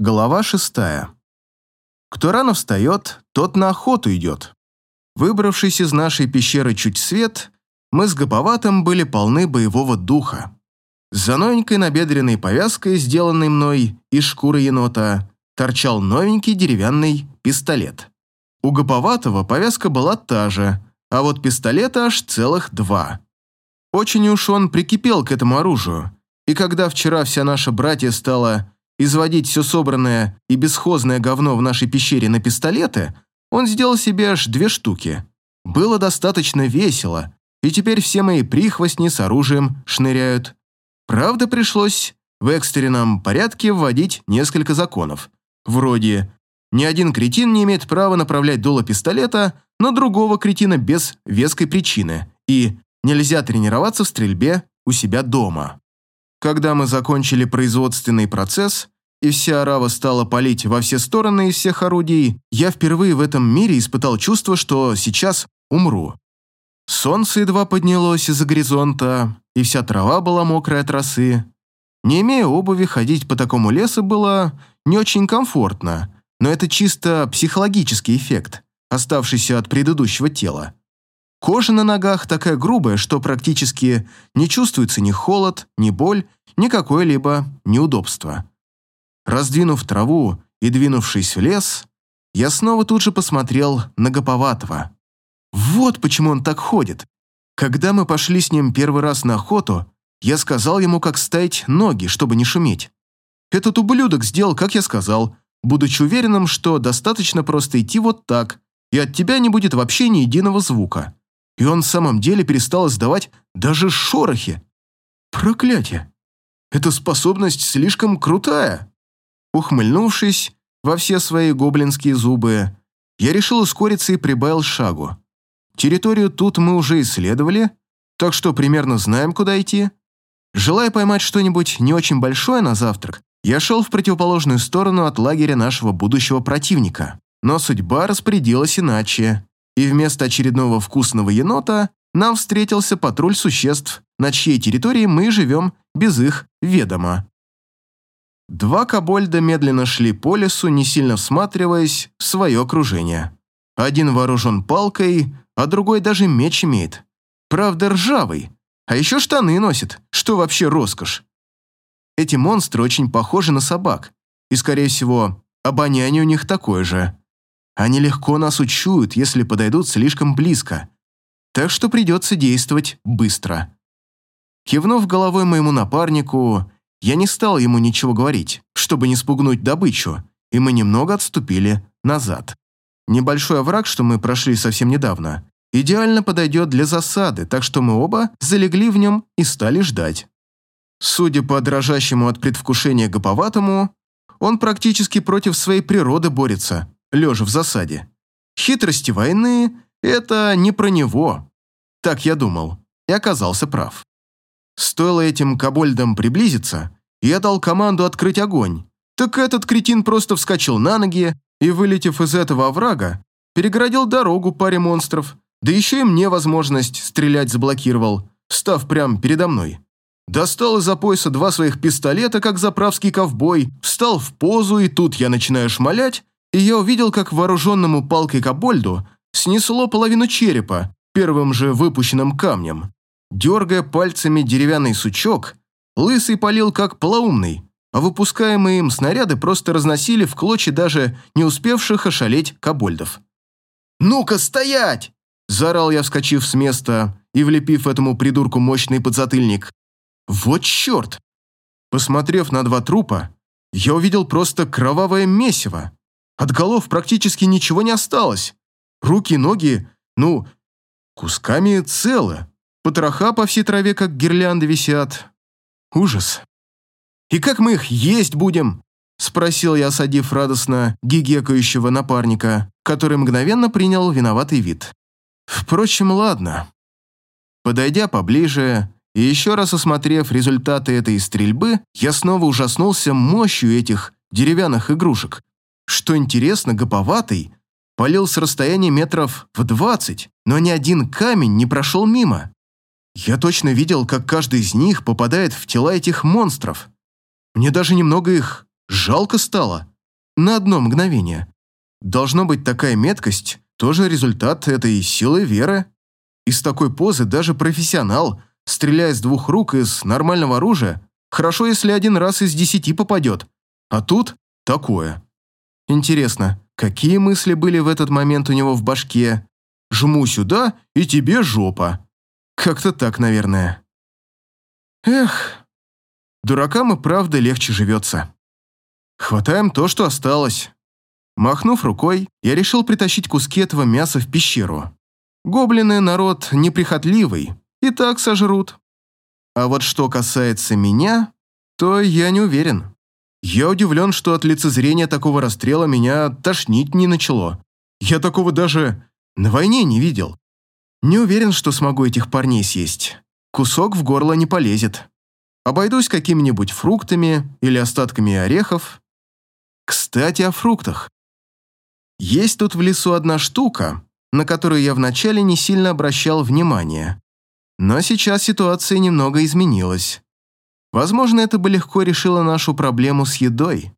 Глава шестая. Кто рано встает, тот на охоту идет. Выбравшись из нашей пещеры чуть свет, мы с Гоповатым были полны боевого духа. За новенькой набедренной повязкой, сделанной мной из шкуры енота, торчал новенький деревянный пистолет. У Гоповатого повязка была та же, а вот пистолета аж целых два. Очень уж он прикипел к этому оружию, и когда вчера вся наша братья стала изводить все собранное и бесхозное говно в нашей пещере на пистолеты, он сделал себе аж две штуки. Было достаточно весело, и теперь все мои прихвостни с оружием шныряют. Правда, пришлось в экстренном порядке вводить несколько законов. Вроде «ни один кретин не имеет права направлять дуло пистолета на другого кретина без веской причины» и «нельзя тренироваться в стрельбе у себя дома». Когда мы закончили производственный процесс, и вся арава стала палить во все стороны из всех орудий, я впервые в этом мире испытал чувство, что сейчас умру. Солнце едва поднялось из-за горизонта, и вся трава была мокрая от росы. Не имея обуви, ходить по такому лесу было не очень комфортно, но это чисто психологический эффект, оставшийся от предыдущего тела. Кожа на ногах такая грубая, что практически не чувствуется ни холод, ни боль, ни какое-либо неудобство. Раздвинув траву и двинувшись в лес, я снова тут же посмотрел на Гоповатого. Вот почему он так ходит. Когда мы пошли с ним первый раз на охоту, я сказал ему, как ставить ноги, чтобы не шуметь. Этот ублюдок сделал, как я сказал, будучи уверенным, что достаточно просто идти вот так, и от тебя не будет вообще ни единого звука. И он в самом деле перестал издавать даже шорохи. Проклятие! Эта способность слишком крутая. Ухмыльнувшись во все свои гоблинские зубы, я решил ускориться и прибавил шагу. Территорию тут мы уже исследовали, так что примерно знаем, куда идти. Желая поймать что-нибудь не очень большое на завтрак, я шел в противоположную сторону от лагеря нашего будущего противника. Но судьба распорядилась иначе, и вместо очередного вкусного енота нам встретился патруль существ, на чьей территории мы живем без их ведома. Два кобольда медленно шли по лесу, не сильно всматриваясь в свое окружение. Один вооружен палкой, а другой даже меч имеет. Правда, ржавый. А еще штаны носит, что вообще роскошь. Эти монстры очень похожи на собак, и, скорее всего, обоняние у них такое же. Они легко нас учуют, если подойдут слишком близко. Так что придется действовать быстро. Кивнув головой моему напарнику, я не стал ему ничего говорить, чтобы не спугнуть добычу, и мы немного отступили назад. Небольшой овраг, что мы прошли совсем недавно, идеально подойдет для засады, так что мы оба залегли в нем и стали ждать. Судя по дрожащему от предвкушения гоповатому, он практически против своей природы борется, лежа в засаде. Хитрости войны — это не про него. Так я думал, и оказался прав. Стоило этим кобольдам приблизиться, я дал команду открыть огонь. Так этот кретин просто вскочил на ноги, и, вылетев из этого оврага, перегородил дорогу паре монстров, да еще и мне возможность стрелять заблокировал, встав прямо передо мной. Достал из-за пояса два своих пистолета, как заправский ковбой, встал в позу, и тут я начинаю шмалять, и я увидел, как вооруженному палкой кобольду снесло половину черепа первым же выпущенным камнем. Дергая пальцами деревянный сучок, лысый полил как полоумный, а выпускаемые им снаряды просто разносили в клочья даже не успевших ошалеть кобольдов. «Ну-ка, стоять!» – заорал я, вскочив с места и влепив этому придурку мощный подзатыльник. «Вот черт!» Посмотрев на два трупа, я увидел просто кровавое месиво. От голов практически ничего не осталось. Руки ноги, ну, кусками целы. Потроха по всей траве, как гирлянды, висят. Ужас. «И как мы их есть будем?» – спросил я, осадив радостно гигекающего напарника, который мгновенно принял виноватый вид. Впрочем, ладно. Подойдя поближе и еще раз осмотрев результаты этой стрельбы, я снова ужаснулся мощью этих деревянных игрушек. Что интересно, гоповатый полил с расстояния метров в двадцать, но ни один камень не прошел мимо. Я точно видел, как каждый из них попадает в тела этих монстров. Мне даже немного их жалко стало. На одно мгновение. Должно быть, такая меткость тоже результат этой силы веры. Из такой позы даже профессионал, стреляя с двух рук из нормального оружия, хорошо, если один раз из десяти попадет. А тут такое. Интересно, какие мысли были в этот момент у него в башке? Жму сюда, и тебе жопа. Как-то так, наверное. Эх, дуракам и правда легче живется. Хватаем то, что осталось. Махнув рукой, я решил притащить куски этого мяса в пещеру. Гоблины – народ неприхотливый, и так сожрут. А вот что касается меня, то я не уверен. Я удивлен, что от лицезрения такого расстрела меня тошнить не начало. Я такого даже на войне не видел. Не уверен, что смогу этих парней съесть. Кусок в горло не полезет. Обойдусь какими-нибудь фруктами или остатками орехов. Кстати, о фруктах. Есть тут в лесу одна штука, на которую я вначале не сильно обращал внимание. Но сейчас ситуация немного изменилась. Возможно, это бы легко решило нашу проблему с едой.